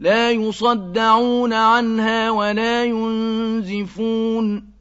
لا يصدعون عنها ولا ينزفون